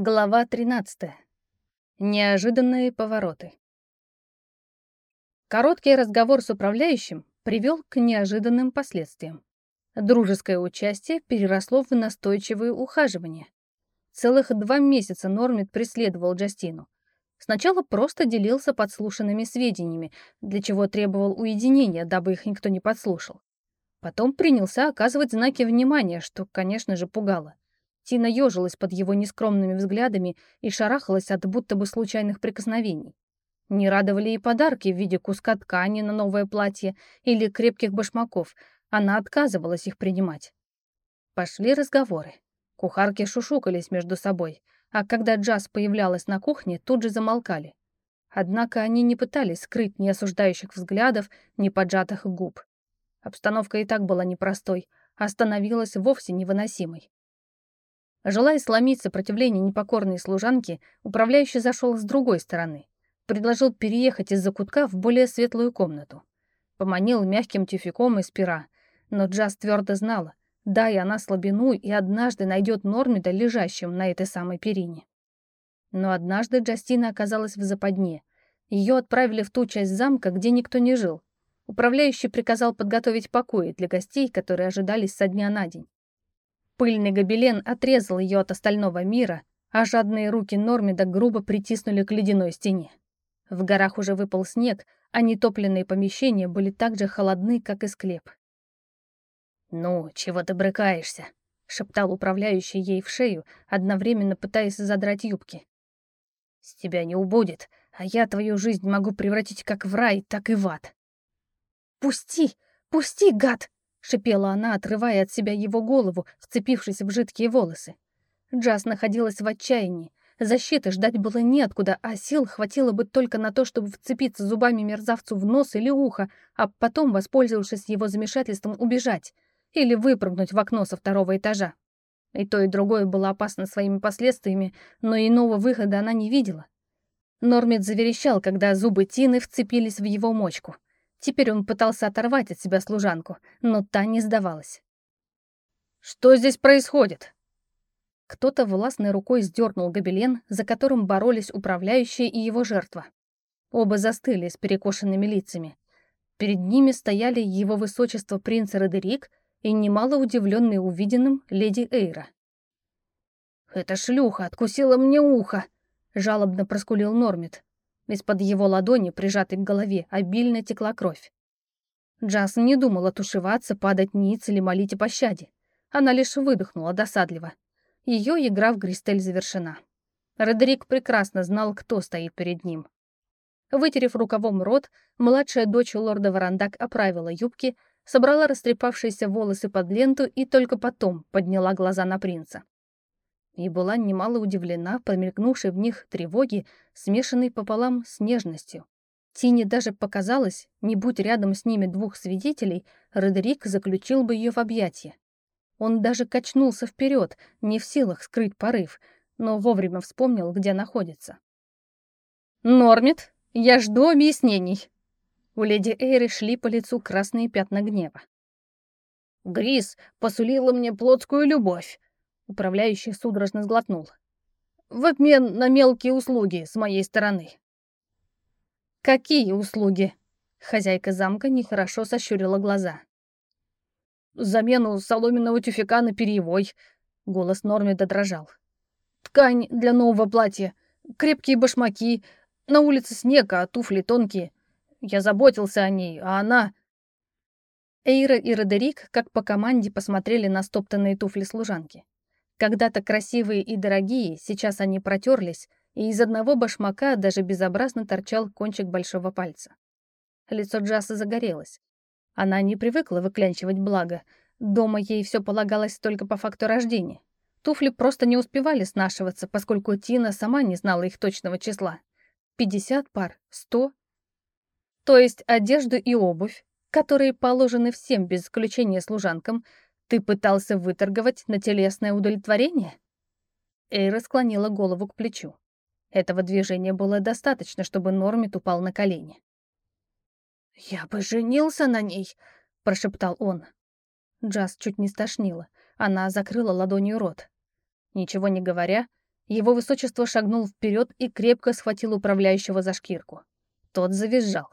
Глава 13. Неожиданные повороты. Короткий разговор с управляющим привел к неожиданным последствиям. Дружеское участие переросло в настойчивые ухаживания. Целых два месяца Нормит преследовал Джастину. Сначала просто делился подслушанными сведениями, для чего требовал уединения, дабы их никто не подслушал. Потом принялся оказывать знаки внимания, что, конечно же, пугало. Тина ежилась под его нескромными взглядами и шарахалась от будто бы случайных прикосновений. Не радовали и подарки в виде куска ткани на новое платье или крепких башмаков. Она отказывалась их принимать. Пошли разговоры. Кухарки шушукались между собой, а когда Джаз появлялась на кухне, тут же замолкали. Однако они не пытались скрыть ни осуждающих взглядов, ни поджатых губ. Обстановка и так была непростой, а становилась вовсе невыносимой. Желая сломить сопротивление непокорной служанки, управляющий зашел с другой стороны. Предложил переехать из-за кутка в более светлую комнату. Поманил мягким тюфяком из пера, но Джаз твердо знала, дай она слабину и однажды найдет Нормида лежащим на этой самой перине. Но однажды Джастина оказалась в западне. Ее отправили в ту часть замка, где никто не жил. Управляющий приказал подготовить покои для гостей, которые ожидались со дня на день. Пыльный гобелен отрезал ее от остального мира, а жадные руки Нормида грубо притиснули к ледяной стене. В горах уже выпал снег, а нетопленные помещения были так же холодны, как и склеп. «Ну, чего ты брыкаешься?» — шептал управляющий ей в шею, одновременно пытаясь задрать юбки. «С тебя не убудет, а я твою жизнь могу превратить как в рай, так и в ад». «Пусти! Пусти, гад!» — шипела она, отрывая от себя его голову, вцепившись в жидкие волосы. Джаз находилась в отчаянии. Защиты ждать было неоткуда, а сил хватило бы только на то, чтобы вцепиться зубами мерзавцу в нос или ухо, а потом, воспользовавшись его замешательством, убежать или выпрыгнуть в окно со второго этажа. И то, и другое было опасно своими последствиями, но иного выхода она не видела. Нормит заверещал, когда зубы Тины вцепились в его мочку — Теперь он пытался оторвать от себя служанку, но та не сдавалась. «Что здесь происходит?» Кто-то властной рукой сдернул гобелен, за которым боролись управляющие и его жертва. Оба застыли с перекошенными лицами. Перед ними стояли его высочество принц Родерик и немало удивленный увиденным леди Эйра. «Эта шлюха откусила мне ухо!» — жалобно проскулил Нормит. Из-под его ладони, прижатой к голове, обильно текла кровь. Джаз не думала тушеваться, падать ниц или молить о пощаде. Она лишь выдохнула досадливо. Ее игра в Гристель завершена. Родерик прекрасно знал, кто стоит перед ним. Вытерев рукавом рот, младшая дочь лорда Варандак оправила юбки, собрала растрепавшиеся волосы под ленту и только потом подняла глаза на принца и была немало удивлена промелькнувшей в них тревоги, смешанной пополам с нежностью. Тине даже показалось, не будь рядом с ними двух свидетелей, Родерик заключил бы ее в объятия. Он даже качнулся вперед, не в силах скрыть порыв, но вовремя вспомнил, где находится. «Нормит, я жду объяснений!» У леди Эйры шли по лицу красные пятна гнева. «Грис посулила мне плотскую любовь, Управляющий судорожно сглотнул. «В обмен на мелкие услуги с моей стороны». «Какие услуги?» Хозяйка замка нехорошо сощурила глаза. «Замену соломенного тюфяка на перьевой», — голос Норми додрожал. «Ткань для нового платья, крепкие башмаки, на улице снег, а туфли тонкие. Я заботился о ней, а она...» Эйра и Родерик, как по команде, посмотрели на стоптанные туфли служанки. Когда-то красивые и дорогие, сейчас они протерлись, и из одного башмака даже безобразно торчал кончик большого пальца. Лицо Джаса загорелось. Она не привыкла выклянчивать благо. Дома ей все полагалось только по факту рождения. Туфли просто не успевали снашиваться, поскольку Тина сама не знала их точного числа. 50 пар, 100. То есть одежду и обувь, которые положены всем без исключения служанкам, ты пытался выторговать на телесное удовлетворение?» Эйра склонила голову к плечу. Этого движения было достаточно, чтобы Нормит упал на колени. «Я бы женился на ней», — прошептал он. Джаз чуть не стошнила. Она закрыла ладонью рот. Ничего не говоря, Его высочество шагнул вперед и крепко схватил управляющего за шкирку. Тот завизжал.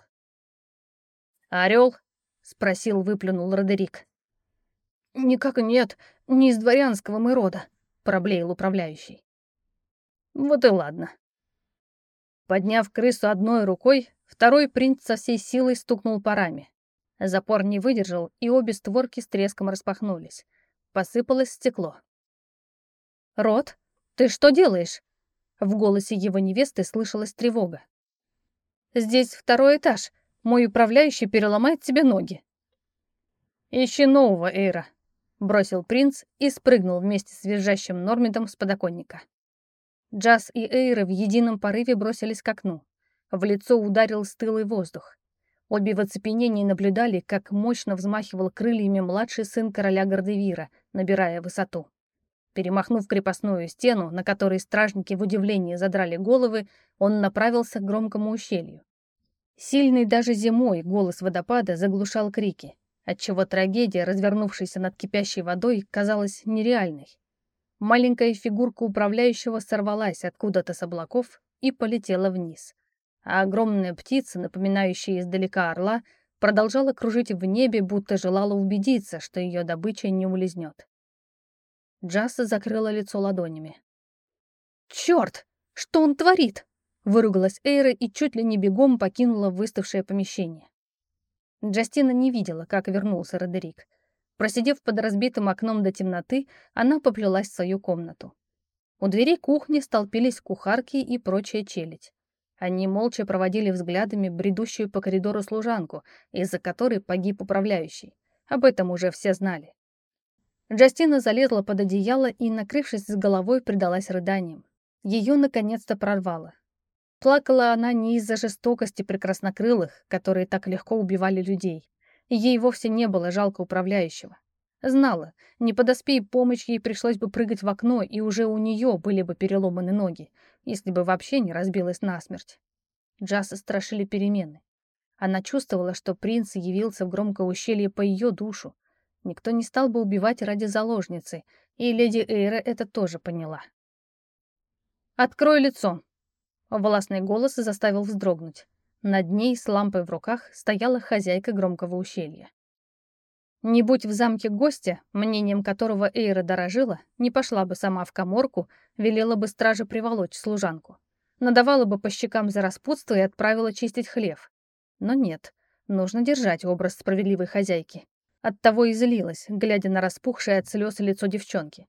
«Орел?» — спросил, выплюнул Родерик. «Никак нет, не из дворянского мы рода», — проблеял управляющий. «Вот и ладно». Подняв крысу одной рукой, второй принц со всей силой стукнул парами. Запор не выдержал, и обе створки с треском распахнулись. Посыпалось стекло. «Рот, ты что делаешь?» В голосе его невесты слышалась тревога. «Здесь второй этаж. Мой управляющий переломает тебе ноги». «Ищи нового, Эйра», — бросил принц и спрыгнул вместе с визжащим Нормидом с подоконника. Джаз и Эйра в едином порыве бросились к окну. В лицо ударил стылый воздух. Обе в оцепенении наблюдали, как мощно взмахивал крыльями младший сын короля Гордевира, набирая высоту. Перемахнув крепостную стену, на которой стражники в удивлении задрали головы, он направился к громкому ущелью. Сильный даже зимой голос водопада заглушал крики, отчего трагедия, развернувшаяся над кипящей водой, казалась нереальной. Маленькая фигурка управляющего сорвалась откуда-то с облаков и полетела вниз а огромная птица, напоминающая издалека орла, продолжала кружить в небе, будто желала убедиться, что ее добыча не улизнет. Джасса закрыла лицо ладонями. «Черт! Что он творит?» Выругалась Эйра и чуть ли не бегом покинула выставшее помещение. Джастина не видела, как вернулся Родерик. Просидев под разбитым окном до темноты, она поплелась в свою комнату. У двери кухни столпились кухарки и прочая челядь. Они молча проводили взглядами бредущую по коридору служанку, из-за которой погиб управляющий. Об этом уже все знали. Джастина залезла под одеяло и, накрывшись с головой, предалась рыданиям. Ее наконец-то прорвало. Плакала она не из-за жестокости прекраснокрылых, которые так легко убивали людей. Ей вовсе не было жалко управляющего. Знала, не подоспей помощь, ей пришлось бы прыгать в окно, и уже у нее были бы переломаны ноги, если бы вообще не разбилась насмерть. Джаса страшили перемены. Она чувствовала, что принц явился в громкое ущелье по ее душу. Никто не стал бы убивать ради заложницы, и леди Эйра это тоже поняла. «Открой лицо!» Властный голос заставил вздрогнуть. Над ней с лампой в руках стояла хозяйка громкого ущелья. Не будь в замке гостя, мнением которого Эйра дорожила, не пошла бы сама в коморку, велела бы страже приволочь служанку. Надавала бы по щекам за распутство и отправила чистить хлев. Но нет, нужно держать образ справедливой хозяйки. Оттого и злилась, глядя на распухшее от слез лицо девчонки.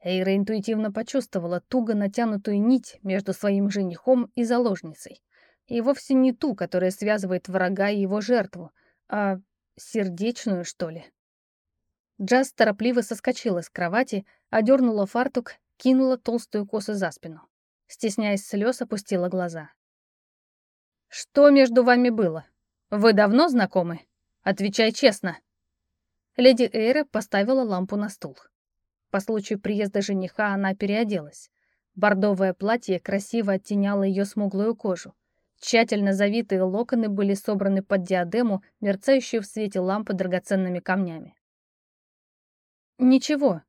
Эйра интуитивно почувствовала туго натянутую нить между своим женихом и заложницей. И вовсе не ту, которая связывает врага и его жертву, а Сердечную, что ли? Джаз торопливо соскочила с кровати, одернула фартук, кинула толстую косу за спину. Стесняясь слез, опустила глаза. «Что между вами было? Вы давно знакомы? Отвечай честно». Леди Эйра поставила лампу на стул. По случаю приезда жениха она переоделась. Бордовое платье красиво оттеняло ее смуглую кожу. Тщательно завитые локоны были собраны под диадему, мерцающую в свете лампы драгоценными камнями. «Ничего.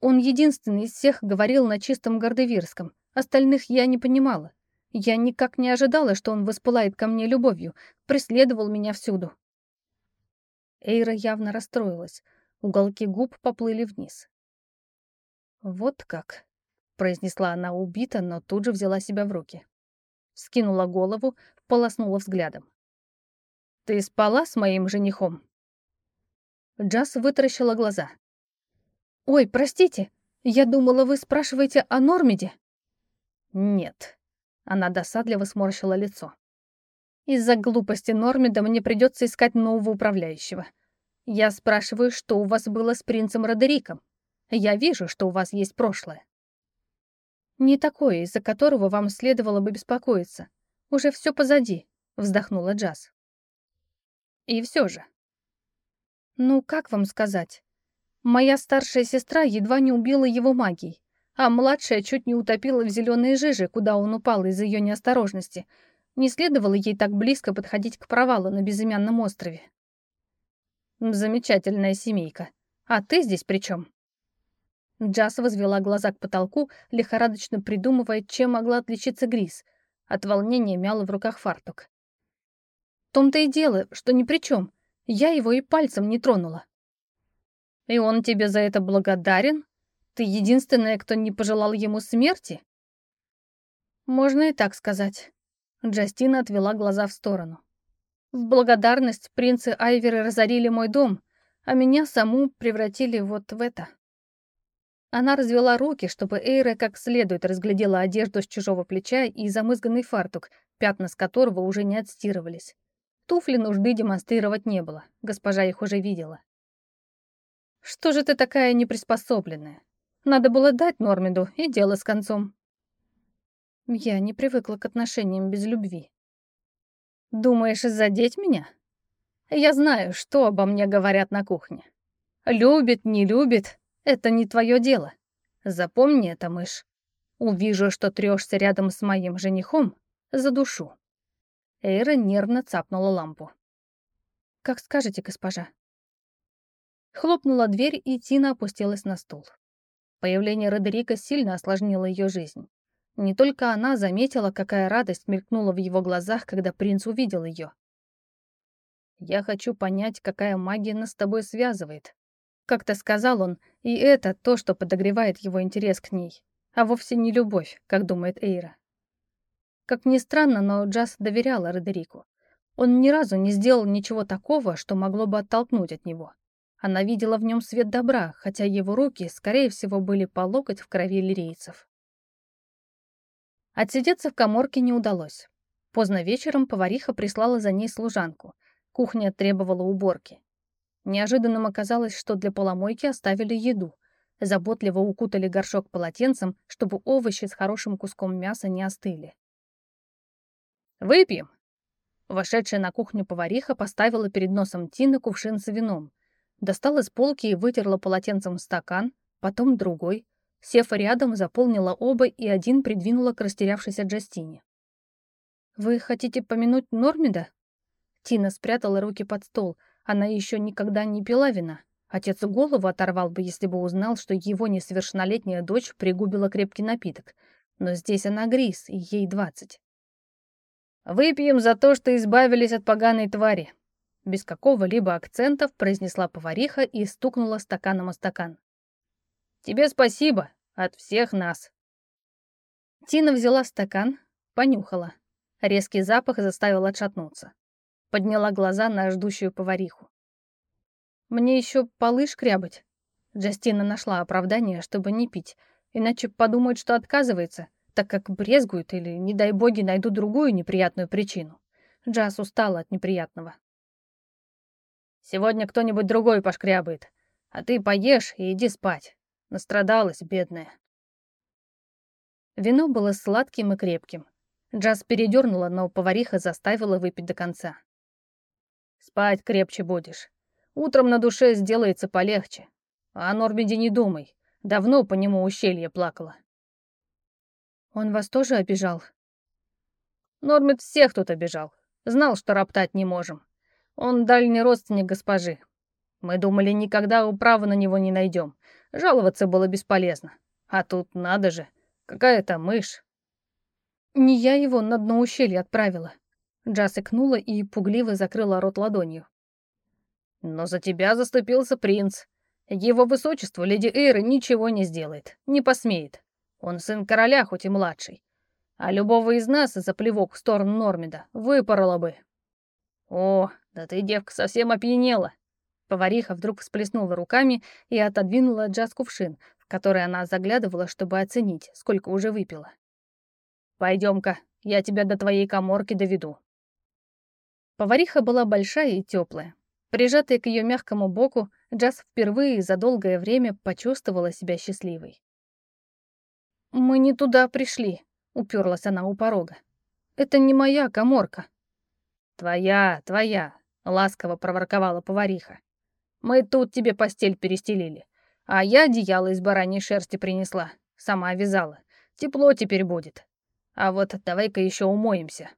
Он единственный из всех говорил на чистом гордевирском. Остальных я не понимала. Я никак не ожидала, что он воспылает ко мне любовью, преследовал меня всюду». Эйра явно расстроилась. Уголки губ поплыли вниз. «Вот как», — произнесла она убито, но тут же взяла себя в руки скинула голову, полоснула взглядом. «Ты спала с моим женихом?» Джаз вытаращила глаза. «Ой, простите, я думала, вы спрашиваете о Нормиде?» «Нет». Она досадливо сморщила лицо. «Из-за глупости Нормида мне придется искать нового управляющего. Я спрашиваю, что у вас было с принцем Родериком. Я вижу, что у вас есть прошлое. «Не такое, из-за которого вам следовало бы беспокоиться. Уже все позади», — вздохнула Джаз. «И все же». «Ну, как вам сказать? Моя старшая сестра едва не убила его магией, а младшая чуть не утопила в зеленые жижи, куда он упал из-за ее неосторожности. Не следовало ей так близко подходить к провалу на безымянном острове». «Замечательная семейка. А ты здесь при чем?» Джаз возвела глаза к потолку, лихорадочно придумывая, чем могла отличиться Грис. От волнения мяла в руках фартук. В том-то и дело, что ни при чем. Я его и пальцем не тронула. И он тебе за это благодарен? Ты единственная, кто не пожелал ему смерти? Можно и так сказать. Джастина отвела глаза в сторону. В благодарность принцы Айверы разорили мой дом, а меня саму превратили вот в это. Она развела руки, чтобы Эйра как следует разглядела одежду с чужого плеча и замызганный фартук, пятна с которого уже не отстирывались. Туфли нужды демонстрировать не было, госпожа их уже видела. «Что же ты такая неприспособленная? Надо было дать Нормиду, и дело с концом». Я не привыкла к отношениям без любви. «Думаешь, задеть меня? Я знаю, что обо мне говорят на кухне. Любит, не любит, это не твое дело. Запомни это, мышь. Увижу, что трешься рядом с моим женихом, за душу. Эйра нервно цапнула лампу. «Как скажете, госпожа». Хлопнула дверь, и Тина опустилась на стул. Появление Родерика сильно осложнило ее жизнь. Не только она заметила, какая радость мелькнула в его глазах, когда принц увидел ее. «Я хочу понять, какая магия нас с тобой связывает», как-то сказал он, и это то, что подогревает его интерес к ней, а вовсе не любовь, как думает Эйра. Как ни странно, но Джаз доверяла Родерику. Он ни разу не сделал ничего такого, что могло бы оттолкнуть от него. Она видела в нем свет добра, хотя его руки, скорее всего, были по локоть в крови лирейцев. Отсидеться в коморке не удалось. Поздно вечером повариха прислала за ней служанку. Кухня требовала уборки. Неожиданным оказалось, что для поломойки оставили еду. Заботливо укутали горшок полотенцем, чтобы овощи с хорошим куском мяса не остыли. «Выпьем!» Вошедшая на кухню повариха поставила перед носом Тины кувшин с вином. Достала с полки и вытерла полотенцем стакан, потом другой. Сев рядом, заполнила оба и один придвинула к растерявшейся Джастине. «Вы хотите помянуть Нормида?» Тина спрятала руки под стол, она еще никогда не пила вина. Отец голову оторвал бы, если бы узнал, что его несовершеннолетняя дочь пригубила крепкий напиток. Но здесь она Грис, и ей двадцать. «Выпьем за то, что избавились от поганой твари», без какого-либо акцентов произнесла повариха и стукнула стаканом о стакан. «Тебе спасибо от всех нас». Тина взяла стакан, понюхала. Резкий запах заставил отшатнуться. Подняла глаза на ждущую повариху. «Мне еще полы шкрябать». Джастина нашла оправдание, чтобы не пить, иначе подумают, что отказывается, так как брезгуют или, не дай боги, найдут другую неприятную причину. Джаз устала от неприятного. «Сегодня кто-нибудь другой пошкрябает, а ты поешь и иди спать. Настрадалась, бедная». Вино было сладким и крепким. Джаз передернула, но повариха заставила выпить до конца. Спать крепче будешь. Утром на душе сделается полегче. А о Нормиде не думай. Давно по нему ущелье плакала. Он вас тоже обижал? Нормид всех тут обижал. Знал, что роптать не можем. Он дальний родственник госпожи. Мы думали, никогда управы на него не найдем. Жаловаться было бесполезно. А тут надо же, какая-то мышь. Не я его на дно ущелья отправила. Джаз икнула и пугливо закрыла рот ладонью. «Но за тебя заступился принц. Его высочество, леди Эйра, ничего не сделает, не посмеет. Он сын короля, хоть и младший. А любого из нас за плевок в сторону Нормида выпорола бы». «О, да ты, девка, совсем опьянела!» Повариха вдруг всплеснула руками и отодвинула Джаз кувшин, в который она заглядывала, чтобы оценить, сколько уже выпила. «Пойдем-ка, я тебя до твоей коморки доведу». Повариха была большая и теплая. Прижатая к ее мягкому боку, Джаз впервые за долгое время почувствовала себя счастливой. «Мы не туда пришли», — уперлась она у порога. «Это не моя коморка». «Твоя, твоя», — ласково проворковала повариха. «Мы тут тебе постель перестелили, а я одеяло из бараньей шерсти принесла, сама вязала. Тепло теперь будет. А вот давай-ка еще умоемся».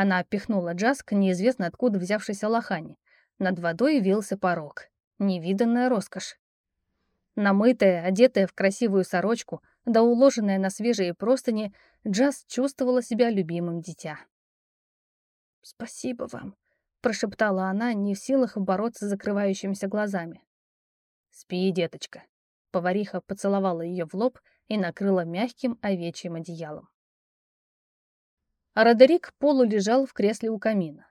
Она пихнула Джаз к неизвестно откуда взявшейся лохане. Над водой вился порог. Невиданная роскошь. Намытая, одетая в красивую сорочку, да уложенная на свежие простыни, Джаз чувствовала себя любимым дитя. «Спасибо вам», — прошептала она, не в силах бороться с закрывающимися глазами. «Спи, деточка». Повариха поцеловала ее в лоб и накрыла мягким овечьим одеялом. А Родерик полу лежал в кресле у камина.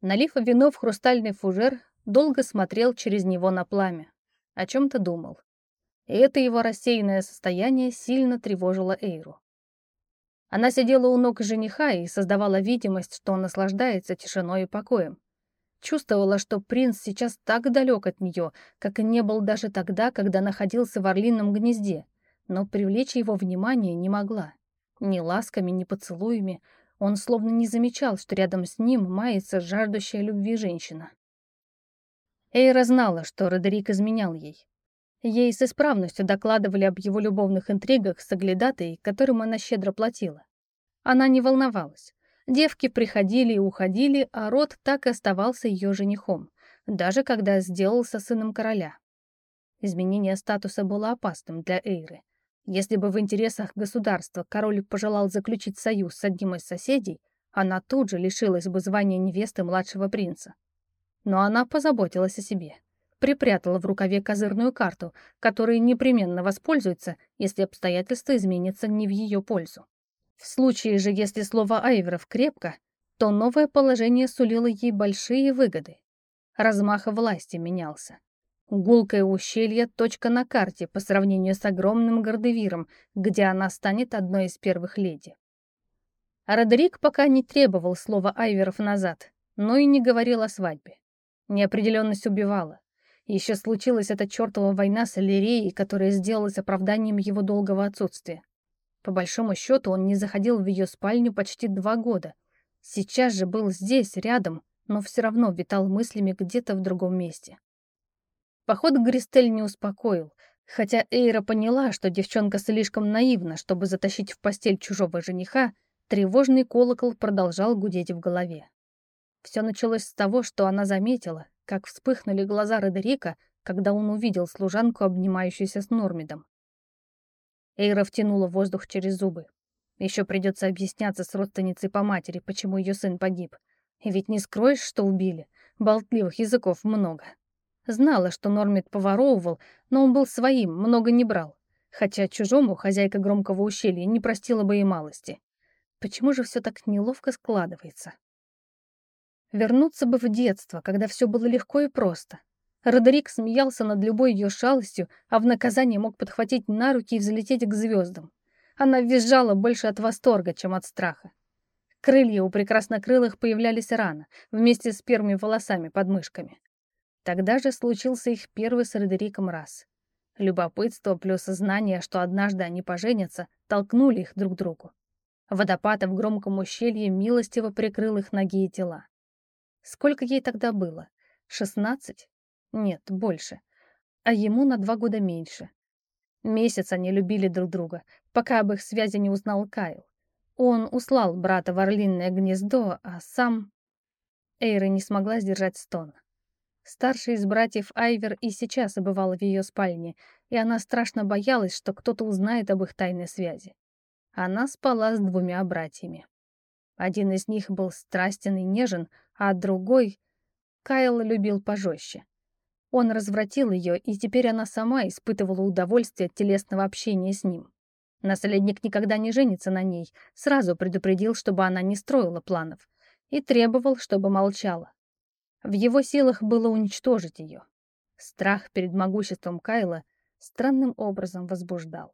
Налив вино в хрустальный фужер, долго смотрел через него на пламя. О чем-то думал. И это его рассеянное состояние сильно тревожило Эйру. Она сидела у ног жениха и создавала видимость, что он наслаждается тишиной и покоем. Чувствовала, что принц сейчас так далек от нее, как и не был даже тогда, когда находился в орлином гнезде, но привлечь его внимание не могла. Ни ласками, ни поцелуями. Он словно не замечал, что рядом с ним мается жаждущая любви женщина. Эйра знала, что Родерик изменял ей. Ей с исправностью докладывали об его любовных интригах с оглядатой, которым она щедро платила. Она не волновалась. Девки приходили и уходили, а Рот так и оставался ее женихом, даже когда сделался сыном короля. Изменение статуса было опасным для Эйры. Если бы в интересах государства король пожелал заключить союз с одним из соседей, она тут же лишилась бы звания невесты младшего принца. Но она позаботилась о себе. Припрятала в рукаве козырную карту, которой непременно воспользуется, если обстоятельства изменятся не в ее пользу. В случае же, если слово Айверов крепко, то новое положение сулило ей большие выгоды. Размах власти менялся. Гулкое ущелье — точка на карте по сравнению с огромным Гордевиром, где она станет одной из первых леди. Родерик пока не требовал слова Айверов назад, но и не говорил о свадьбе. Неопределенность убивала. Еще случилась эта чертова война с Аллерией, которая сделалась оправданием его долгого отсутствия. По большому счету он не заходил в ее спальню почти два года. Сейчас же был здесь, рядом, но все равно витал мыслями где-то в другом месте. Поход Гристель не успокоил, хотя Эйра поняла, что девчонка слишком наивна, чтобы затащить в постель чужого жениха, тревожный колокол продолжал гудеть в голове. Все началось с того, что она заметила, как вспыхнули глаза Родерика, когда он увидел служанку, обнимающуюся с Нормидом. Эйра втянула воздух через зубы. Еще придется объясняться с родственницей по матери, почему ее сын погиб. И ведь не скроешь, что убили. Болтливых языков много. Знала, что Нормит поворовывал, но он был своим, много не брал. Хотя чужому хозяйка громкого ущелья не простила бы и малости. Почему же все так неловко складывается? Вернуться бы в детство, когда все было легко и просто. Родерик смеялся над любой ее шалостью, а в наказание мог подхватить на руки и взлететь к звездам. Она визжала больше от восторга, чем от страха. Крылья у прекраснокрылых появлялись рано, вместе с первыми волосами под мышками. Тогда же случился их первый с Родериком раз. Любопытство плюс знание, что однажды они поженятся, толкнули их друг к другу. Водопад в громком ущелье милостиво прикрыл их ноги и тела. Сколько ей тогда было? Шестнадцать? Нет, больше. А ему на два года меньше. Месяц они любили друг друга, пока об их связи не узнал Кайл. Он услал брата в орлиное гнездо, а сам... Эйра не смогла сдержать стон. Старший из братьев Айвер и сейчас бывал в ее спальне, и она страшно боялась, что кто-то узнает об их тайной связи. Она спала с двумя братьями. Один из них был страстен и нежен, а другой... Кайл любил пожестче. Он развратил ее, и теперь она сама испытывала удовольствие от телесного общения с ним. Наследник никогда не женится на ней, сразу предупредил, чтобы она не строила планов, и требовал, чтобы молчала. В его силах было уничтожить ее. Страх перед могуществом Кайла странным образом возбуждал.